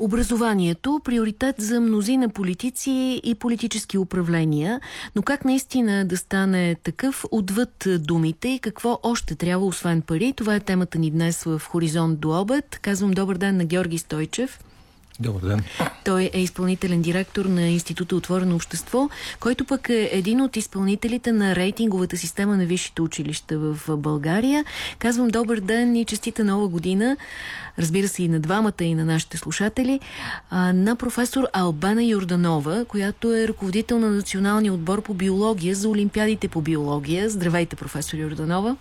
Образованието – приоритет за мнозина политици и политически управления, но как наистина да стане такъв отвъд думите и какво още трябва освен пари? Това е темата ни днес в Хоризонт до обед. Казвам добър ден на Георги Стойчев. Добър ден. Той е изпълнителен директор на Института Отворено общество, който пък е един от изпълнителите на рейтинговата система на висшите училища в България. Казвам добър ден и честита нова година, разбира се и на двамата и на нашите слушатели, на професор Албана Йорданова, която е ръководител на националния отбор по биология за Олимпиадите по биология. Здравейте, професор Йорданова.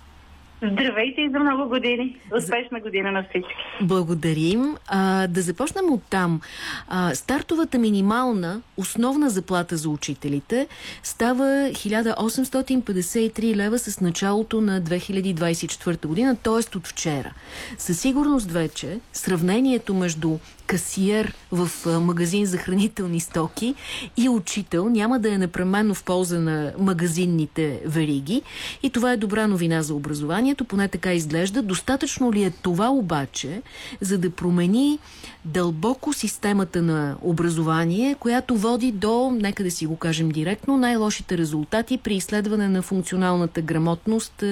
Здравейте и за много години. Успешна година на всички. Благодарим. А, да започнем от там. А, стартовата минимална основна заплата за учителите става 1853 лева с началото на 2024 година, т.е. от вчера. Със сигурност вече сравнението между касиер в магазин за хранителни стоки и учител няма да е непременно в полза на магазинните вериги. И това е добра новина за образованието, поне така изглежда. Достатъчно ли е това обаче, за да промени дълбоко системата на образование, която води до, нека да си го кажем директно, най-лошите резултати при изследване на функционалната грамотност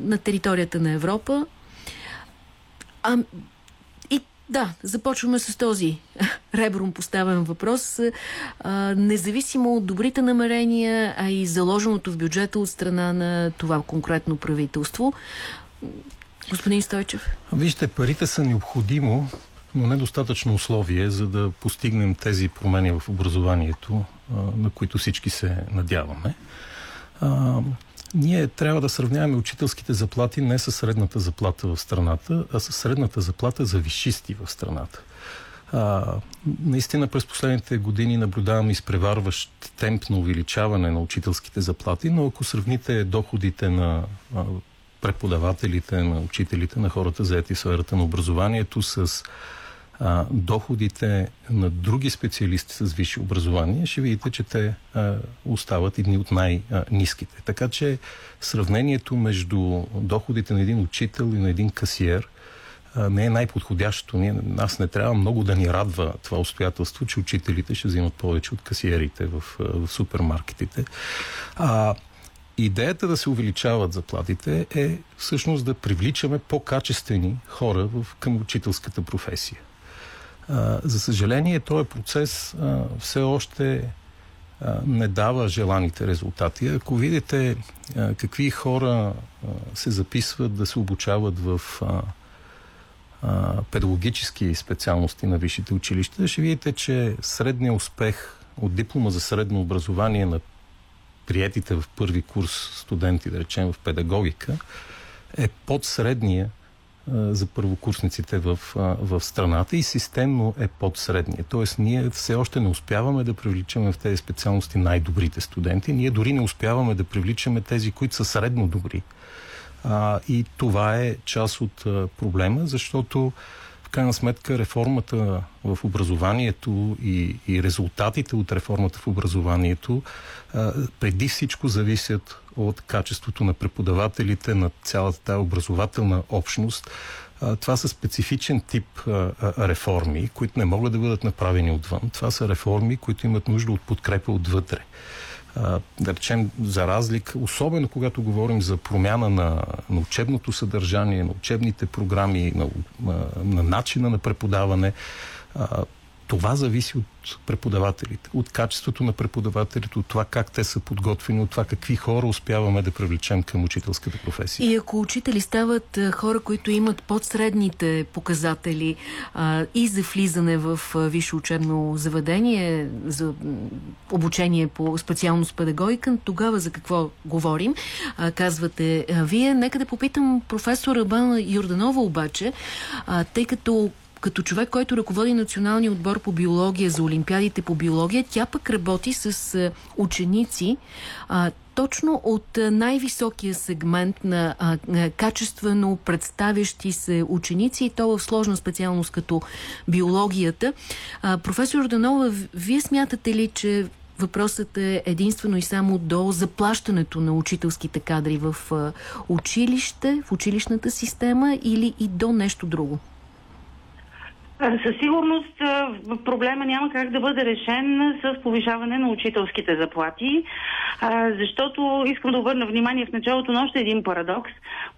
на територията на Европа? А, да, започваме с този ребром поставен въпрос. А, независимо от добрите намерения, а и заложеното в бюджета от страна на това конкретно правителство. Господин Стойчев. Вижте, парите са необходимо, но недостатъчно условие, за да постигнем тези промени в образованието, на които всички се надяваме. Ние трябва да сравняваме учителските заплати не с средната заплата в страната, а с средната заплата за вишисти в страната. А, наистина през последните години наблюдаваме изпреварващ темп на увеличаване на учителските заплати, но ако сравните доходите на а, преподавателите, на учителите, на хората заети в сферата на образованието с а, доходите на други специалисти с висше образование, ще видите, че те а, остават едни от най-низките. Така че сравнението между доходите на един учител и на един касиер а, не е най-подходящото. Ние, нас не трябва много да ни радва това обстоятелство, че учителите ще взимат повече от касиерите в, в супермаркетите. А, Идеята да се увеличават заплатите е всъщност да привличаме по-качествени хора в, към учителската професия. За съжаление, този процес а, все още а, не дава желаните резултати. Ако видите а, какви хора а, се записват да се обучават в а, а, педагогически специалности на висшите училища, ще видите, че средният успех от диплома за средно образование на приятите в първи курс студенти, да речем в педагогика, е под средния за първокурсниците в, в страната и системно е под средния. Тоест ние все още не успяваме да привличаме в тези специалности най-добрите студенти. Ние дори не успяваме да привличаме тези, които са средно добри. А, и това е част от а, проблема, защото в крайна сметка реформата в образованието и, и резултатите от реформата в образованието а, преди всичко зависят от качеството на преподавателите, на цялата тази образователна общност. Това са специфичен тип реформи, които не могат да бъдат направени отвън. Това са реформи, които имат нужда от подкрепа отвътре да речем, за разлика, особено когато говорим за промяна на, на учебното съдържание, на учебните програми, на, на, на начина на преподаване, това зависи от преподавателите, от качеството на преподавателите, от това как те са подготвени, от това какви хора успяваме да привлечем към учителската професия. И ако учители стават хора, които имат подсредните показатели а, и за влизане в висше учебно заведение, за обучение по специалност педагогика, тогава за какво говорим, а, казвате а, вие. Нека да попитам професора Бана Юрданова обаче, а, тъй като като човек, който ръководи националния отбор по биология за Олимпиадите по биология, тя пък работи с ученици а, точно от най-високия сегмент на а, качествено представящи се ученици и то в сложна специалност като биологията. А, професор Данова, вие смятате ли, че Въпросът е единствено и само до заплащането на учителските кадри в училище, в училищната система или и до нещо друго? Със сигурност проблема няма как да бъде решен с повишаване на учителските заплати, защото искам да обърна внимание в началото на още един парадокс.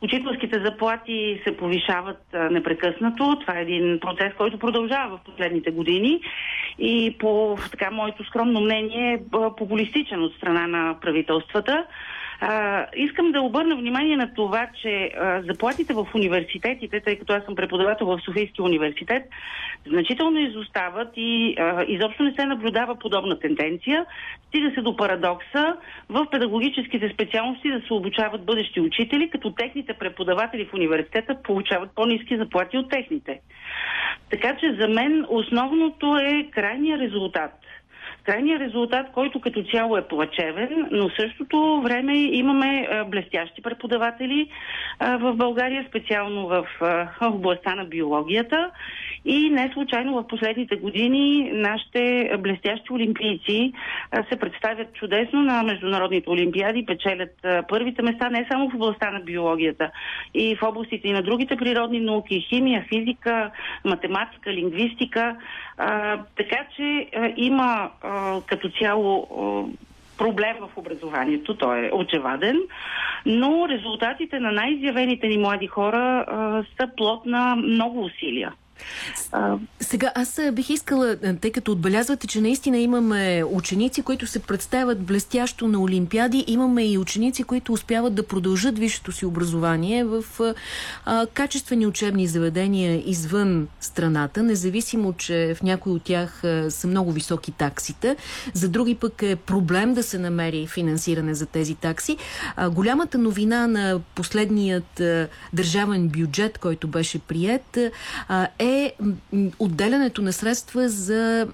Учителските заплати се повишават непрекъснато. Това е един процес, който продължава в последните години и по така моето скромно мнение е популистичен от страна на правителствата. А, искам да обърна внимание на това, че а, заплатите в университетите, тъй като аз съм преподавател в Софийския университет, значително изостават и а, изобщо не се наблюдава подобна тенденция. Стига се до парадокса в педагогическите специалности да се обучават бъдещи учители, като техните преподаватели в университета получават по-низки заплати от техните. Така че за мен основното е крайния резултат – Крайният резултат, който като цяло е плачевен, но в същото време имаме блестящи преподаватели в България, специално в областта на биологията. И не случайно в последните години нашите блестящи олимпийци се представят чудесно на международните олимпиади, печелят първите места не само в областта на биологията, и в областите и на другите природни науки, химия, физика, математика, лингвистика. Така че има като цяло проблем в образованието, той е очеваден, но резултатите на най-изявените ни млади хора а, са плод на много усилия. Сега, аз бих искала, тъй като отбелязвате, че наистина имаме ученици, които се представят блестящо на Олимпиади, имаме и ученици, които успяват да продължат висшето си образование в а, качествени учебни заведения извън страната, независимо, че в някои от тях а, са много високи таксите. За други пък е проблем да се намери финансиране за тези такси. А, голямата новина на последният а, държавен бюджет, който беше прият, а, е е отделянето на средства за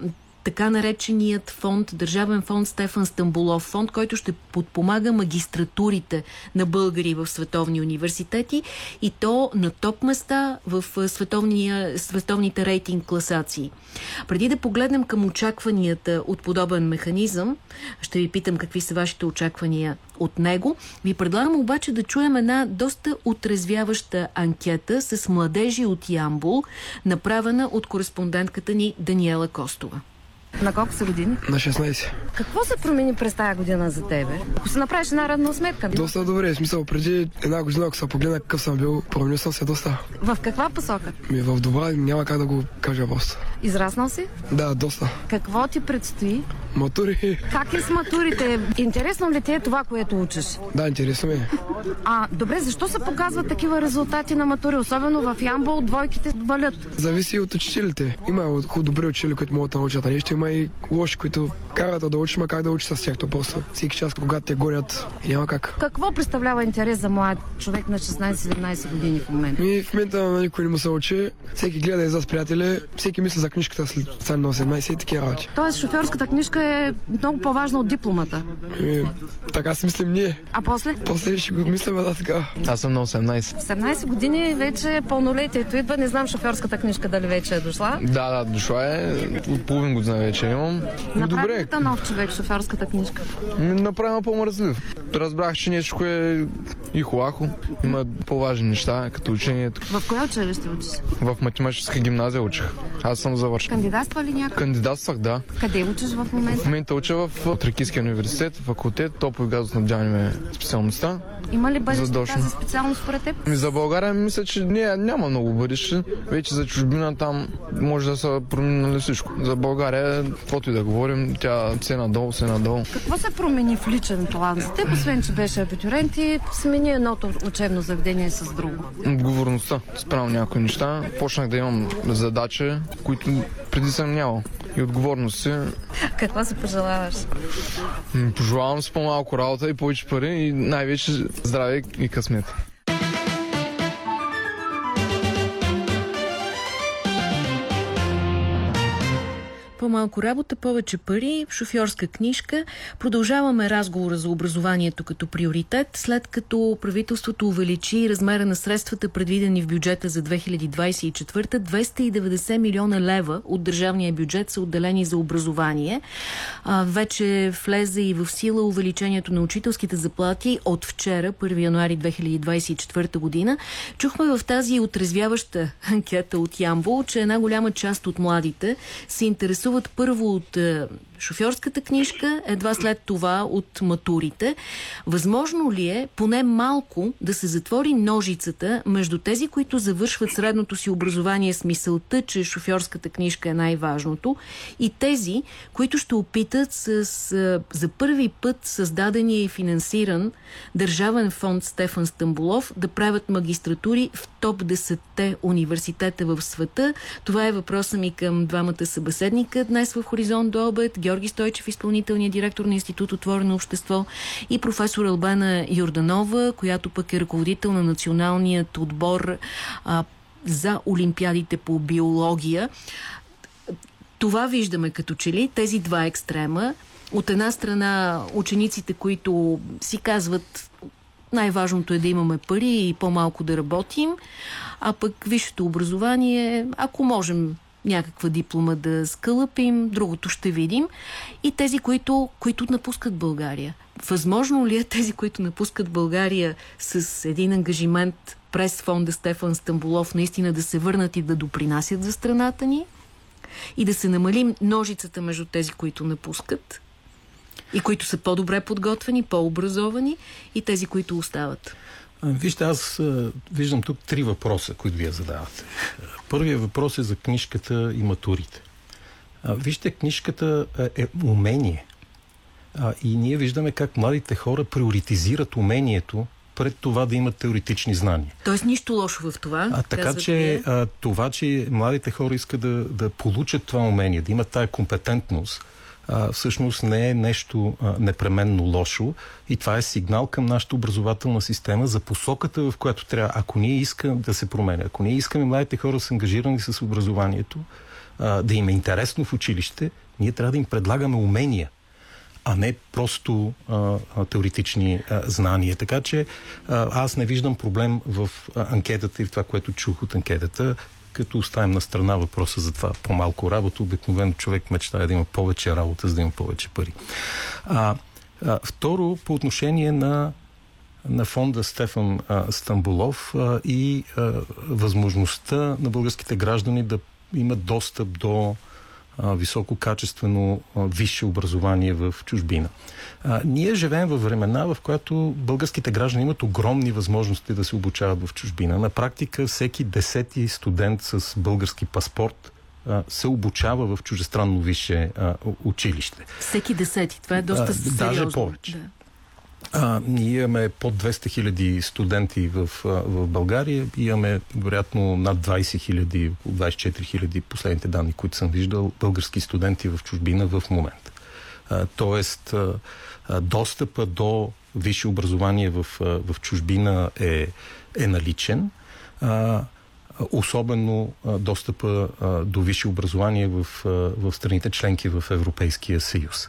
така нареченият фонд, Държавен фонд Стефан Стамбулов, фонд, който ще подпомага магистратурите на българи в световни университети и то на топ места в световните рейтинг класации. Преди да погледнем към очакванията от подобен механизъм, ще ви питам какви са вашите очаквания от него. Ви предлагам обаче да чуем една доста отрезвяваща анкета с младежи от Ямбул, направена от кореспондентката ни Даниела Костова. На колко са години? На 16. Какво се промени през тази година за тебе? Ако се направиш една редна сметка. Доста добре. В смисъл, преди една година, ако се погледна какъв съм бил, променил съм се доста. В каква посока? Ми в добра няма как да го кажа просто. Израснал си? Да, доста. Какво ти предстои? Матури. Как е с матурите? Интересно ли ти е това, което учиш? Да, интересно ми е. А, добре, защо се показват такива резултати на матури? Особено в Ямбол двойките валят. Зависи от учителите. Има добри учители, които могат да научат нещо. Има и лоши, които карат да учим, а как да учи с тях. То просто всеки час, когато те гонят, няма как. Какво представлява интерес за млад човек на 16-17 години в момента? Ми в момента на никой не му се учи. Всеки гледа и за с приятели, всеки мисли за книжката след на 18 и такива работи. Тоест шофьорската книжка е много по-важна от дипломата. И, така си мислим ние. А после? После ще го мислим да така. Аз съм на 18. 18 години вече пълнолетието идва. Не знам шофьорската книжка дали вече е дошла. Да, да, дошла е. От половин година вече имам. Направи добре. нов човек шофьорската книжка? Направено по-мразлив. Разбрах, че нещо е и хубаво. Има по-важни неща, като учението. В кое училище учиш? В математическа гимназия учих. Аз съм завършил. Кандидатства ли някак? Кандидатствах, да. Къде учиш в момента? В момента уча в Тракийския университет, факултет, топло и газоснабдяване специалността. Има ли бъдеще тази специалност според теб? За България мисля, че не, няма много бъдеще. Вече за чужбина там може да са променили всичко. За България, каквото и да говорим, тя се надолу, се надолу. Какво се промени в личен план? За теб, освен, че беше абитурент и смени едното учебно заведение с друго? Отговорността спрямо някои неща. Почнах да имам задачи, които преди съм нямал. И отговорности. Какво се пожелаваш? Пожелавам си по-малко работа и повече пари и най-вече здраве и късмет. По-малко работа, повече пари, шофьорска книжка. Продължаваме разговора за образованието като приоритет, след като правителството увеличи размера на средствата, предвидени в бюджета за 2024. 290 милиона лева от държавния бюджет са отделени за образование. А, вече влезе и в сила увеличението на учителските заплати от вчера, 1 януари 2024 година. Чухме в тази отрезвяваща анкета от Ямбол, че една голяма част от младите се интересуват интересуват първо от е, шофьорската книжка, едва след това от матурите. Възможно ли е поне малко да се затвори ножицата между тези, които завършват средното си образование с мисълта, че шофьорската книжка е най-важното и тези, които ще опитат с, за първи път създадения и финансиран Държавен фонд Стефан Стамбулов да правят магистратури в топ 10-те университета в света. Това е въпроса ми към двамата събеседника днес в Хоризонт до обед. Георги Стойчев, изпълнителният директор на Институт Отворено общество и професор Албана Йорданова, която пък е ръководител на националният отбор а, за Олимпиадите по биология. Това виждаме като че ли тези два екстрема. От една страна учениците, които си казват най-важното е да имаме пари и по-малко да работим, а пък висшето образование, ако можем някаква диплома да скълъпим, другото ще видим. И тези, които, които напускат България. Възможно ли е тези, които напускат България с един ангажимент през фонда Стефан Стамбулов наистина да се върнат и да допринасят за страната ни? И да се намалим ножицата между тези, които напускат? И които са по-добре подготвени, по-образовани и тези, които остават? Вижте, аз виждам тук три въпроса, които вие задавате. Първият въпрос е за книжката и матурите. Вижте, книжката е умение. И ние виждаме как младите хора приоритизират умението пред това да имат теоретични знания. Тоест нищо лошо в това. А, така че а, това, че младите хора искат да, да получат това умение, да имат тая компетентност, всъщност не е нещо непременно лошо и това е сигнал към нашата образователна система за посоката, в която трябва. Ако ние искаме да се променя, ако ние искаме младите хора са ангажирани с образованието, да им е интересно в училище, ние трябва да им предлагаме умения а не просто а, теоретични а, знания. Така че а, аз не виждам проблем в анкетата и в това, което чух от анкетата като оставим на страна въпроса за това по-малко работа, обикновено човек мечтае да има повече работа, за да има повече пари. А, а, второ, по отношение на на фонда Стефан а, Стамбулов а, и а, възможността на българските граждани да имат достъп до висококачествено висше образование в чужбина. А, ние живеем във времена, в която българските граждани имат огромни възможности да се обучават в чужбина. На практика всеки десети студент с български паспорт а, се обучава в чужестранно висше а, училище. Всеки десети. Това е доста сериозно. Даже повече. Да. А, ние имаме под 200 хиляди студенти в, в България. Имаме, вероятно, над 20 хиляди, 24 хиляди последните данни, които съм виждал, български студенти в чужбина в момента. Тоест, достъпа до висше образование в, в чужбина е, е наличен. А, особено достъпа до висше образование в, в страните членки в Европейския съюз.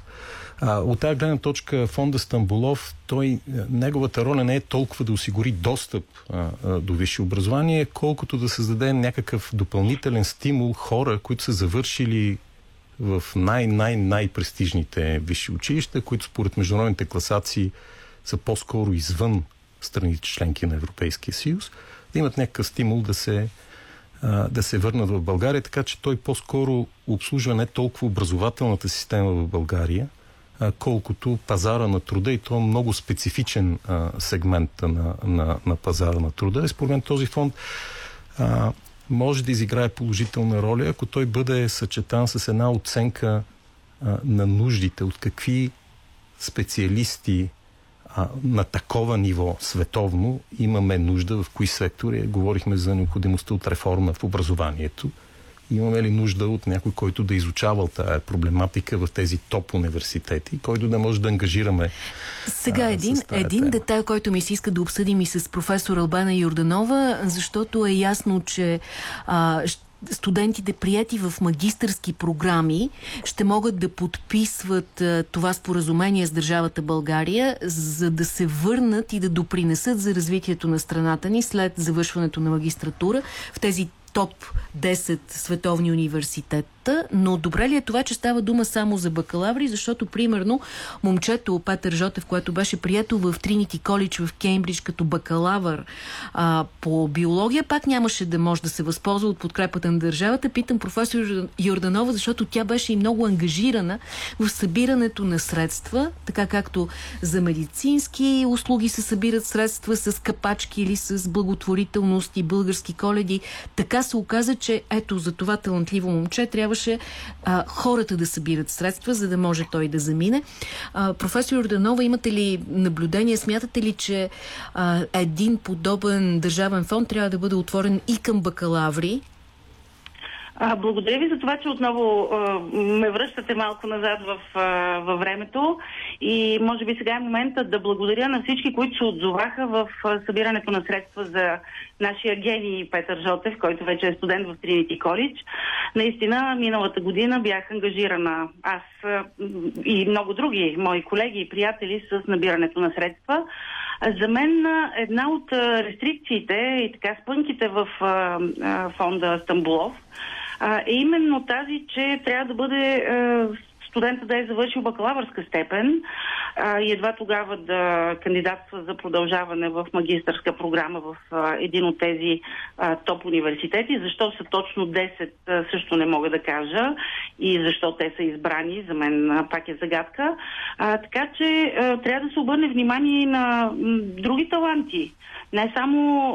А, от тази гледна точка фонда Стамбулов, той, неговата роля не е толкова да осигури достъп а, до висше образование, колкото да създаде някакъв допълнителен стимул хора, които са завършили в най-най-най-престижните висши училища, които според международните класации са по-скоро извън страните членки на Европейския съюз, да имат някакъв стимул да се, а, да се върнат в България, така че той по-скоро обслужва не толкова образователната система в България, колкото пазара на труда и то е много специфичен сегмент на, на, на пазара на труда. И според мен този фонд може да изиграе положителна роля, ако той бъде съчетан с една оценка на нуждите, от какви специалисти на такова ниво световно имаме нужда, в кои сектори. Говорихме за необходимостта от реформа в образованието. Имаме ли нужда от някой, който да изучавал тази проблематика в тези топ университети, който да може да ангажираме Сега а, един, един тема. детайл, който ми се иска да обсъдим и с професор Албана Йорданова, защото е ясно, че а, студентите, прияти в магистърски програми, ще могат да подписват а, това споразумение с държавата България, за да се върнат и да допринесат за развитието на страната ни след завършването на магистратура в тези топ 10 световни университета, но добре ли е това, че става дума само за бакалаври, защото примерно момчето Петър Жотев, което беше прието в Тринити Колидж в Кеймбридж като бакалавър а, по биология, пак нямаше да може да се възползва от подкрепата на държавата. Питам професор Йорданова, защото тя беше и много ангажирана в събирането на средства, така както за медицински услуги се събират средства с капачки или с благотворителност и български коледи, така се оказа, че ето за това талантливо момче трябваше а, хората да събират средства, за да може той да замине. А, професор Орданова, имате ли наблюдение? Смятате ли, че а, един подобен държавен фонд трябва да бъде отворен и към бакалаври, а, благодаря ви за това, че отново а, ме връщате малко назад в, а, във времето и може би сега е момента да благодаря на всички, които се отзоваха в а, събирането на средства за нашия гений Петър Жотев, който вече е студент в Тринити Колидж. Наистина, миналата година бях ангажирана аз а, и много други мои колеги и приятели с набирането на средства. За мен една от рестрикциите и така спънките в фонда Стамбулов е именно тази, че трябва да бъде студента да е завършил бакалавърска степен а, и едва тогава да кандидатства за продължаване в магистърска програма в а, един от тези а, топ университети. Защо са точно 10, а, също не мога да кажа и защо те са избрани, за мен а, пак е загадка. А, така че а, трябва да се обърне внимание на м, други таланти не само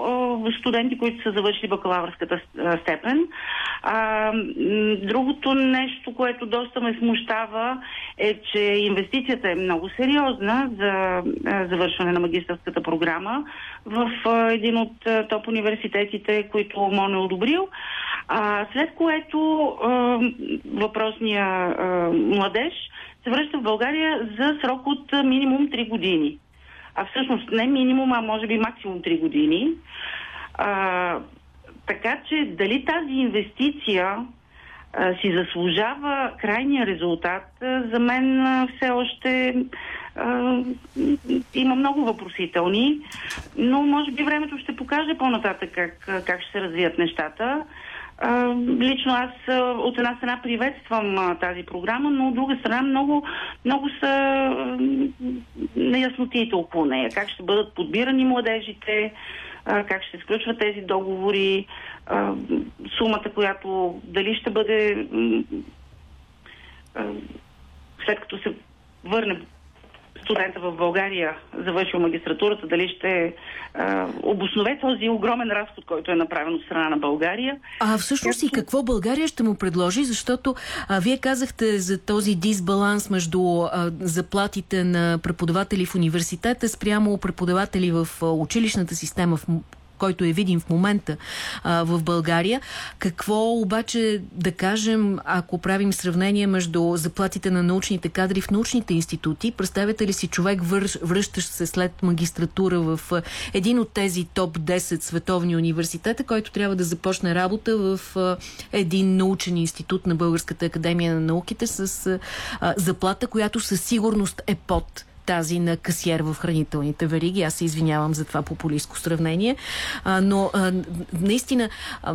а, студенти, които са завършили бакалавърската степен. А, другото нещо, което доста ме смущава е, че инвестицията е много сериозна за а, завършване на магистърската програма в а, един от а, топ университетите, които МОН е одобрил. А, след което а, въпросния а, младеж се връща в България за срок от минимум 3 години а всъщност не минимум, а може би максимум 3 години. А, така че дали тази инвестиция а, си заслужава крайния резултат, а, за мен а, все още а, има много въпросителни, но може би времето ще покаже по-нататък как, как ще се развият нещата лично аз от една страна приветствам тази програма, но от друга страна много, много са неяснотиите около нея. Как ще бъдат подбирани младежите, как ще се сключват тези договори, сумата, която дали ще бъде след като се върне студента в България, завършил магистратурата, дали ще а, обоснове този огромен разход, който е направен от страна на България. А всъщност и какво България ще му предложи, защото а, вие казахте за този дисбаланс между а, заплатите на преподаватели в университета спрямо преподаватели в училищната система в който е видим в момента а, в България. Какво обаче да кажем, ако правим сравнение между заплатите на научните кадри в научните институти? Представете ли си човек, връщащ се след магистратура в един от тези топ 10 световни университета, който трябва да започне работа в един научен институт на Българската академия на науките с а, заплата, която със сигурност е под тази на касиер в хранителните вериги. Аз се извинявам за това популистско сравнение. А, но а, наистина... А,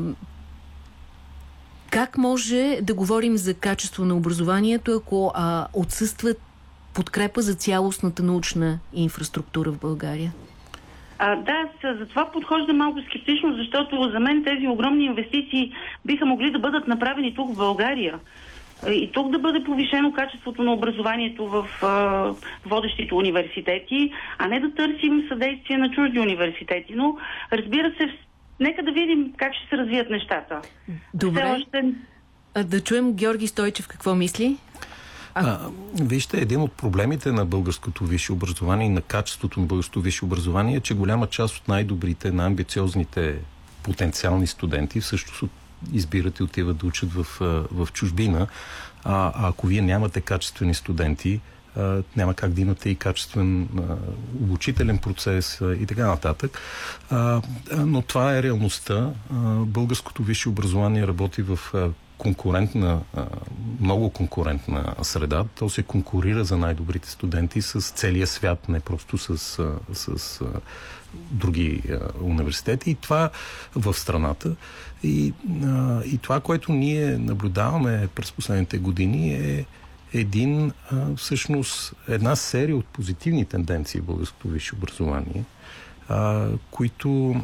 как може да говорим за качество на образованието, ако а, отсъстват подкрепа за цялостната научна инфраструктура в България? А, да, за това подхожда малко скептично, защото за мен тези огромни инвестиции биха могли да бъдат направени тук в България и тук да бъде повишено качеството на образованието в а, водещите университети, а не да търсим съдействие на чужди университети. Но, разбира се, нека да видим как ще се развият нещата. Добре. Все още... А да чуем Георги Стойчев какво мисли? А... Вижте, един от проблемите на българското висше образование и на качеството на българското висше образование е, че голяма част от най-добрите, най-амбициозните потенциални студенти всъщност избират и отиват да учат в, в чужбина. А, а ако вие нямате качествени студенти, няма как да имате и качествен обучителен процес и така нататък. Но това е реалността. Българското висше образование работи в конкурентна, много конкурентна среда. То се конкурира за най-добрите студенти с целия свят, не просто с, с други университети. И това в страната. И, и това, което ние наблюдаваме през последните години е един, всъщност, една серия от позитивни тенденции в българското висше образование, които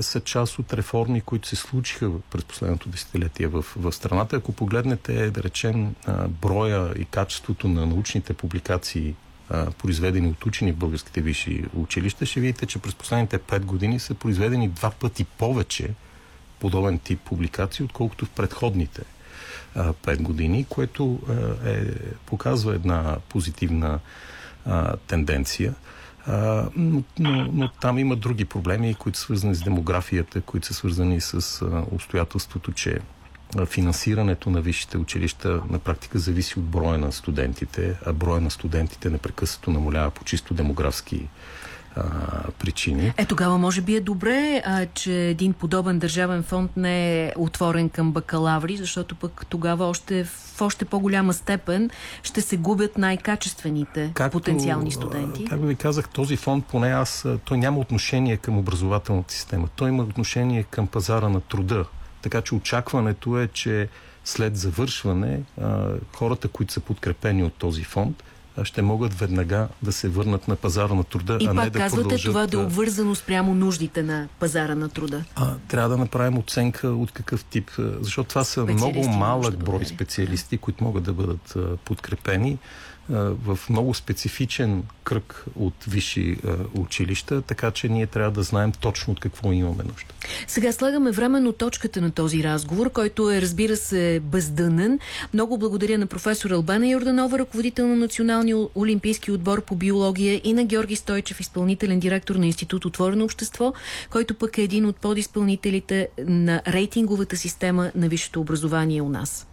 са част от реформи, които се случиха през последното десетилетие в, в страната. Ако погледнете, да речем, броя и качеството на научните публикации, произведени от учени в българските висши училища, ще видите, че през последните пет години са произведени два пъти повече подобен тип публикации, отколкото в предходните пет години, което е, показва една позитивна а, тенденция. Но, но, но там има други проблеми, които са свързани с демографията, които са свързани с а, обстоятелството, че финансирането на висшите училища на практика зависи от броя на студентите, а броя на студентите непрекъснато намалява по чисто демографски а, причини. Е, тогава може би е добре, а, че един подобен държавен фонд не е отворен към бакалаври, защото пък тогава още в още по-голяма степен ще се губят най-качествените потенциални студенти. Както ви казах, този фонд, поне аз, той няма отношение към образователната система. Той има отношение към пазара на труда. Така че очакването е, че след завършване а, хората, които са подкрепени от този фонд, ще могат веднага да се върнат на пазара на труда, и а не да казвате продължат... това да е обвързано спрямо нуждите на пазара на труда. А, трябва да направим оценка от какъв тип, защото това са много малък брой специалисти, които могат да бъдат подкрепени в много специфичен кръг от висши училища, така че ние трябва да знаем точно от какво имаме нужда. Сега слагаме временно точката на този разговор, който е, разбира се, бездънен. Много благодаря на професор Албана Йорданова, ръководител на Националния олимпийски отбор по биология и на Георги Стойчев, изпълнителен директор на Институт Отворено общество, който пък е един от подизпълнителите на рейтинговата система на висшето образование у нас.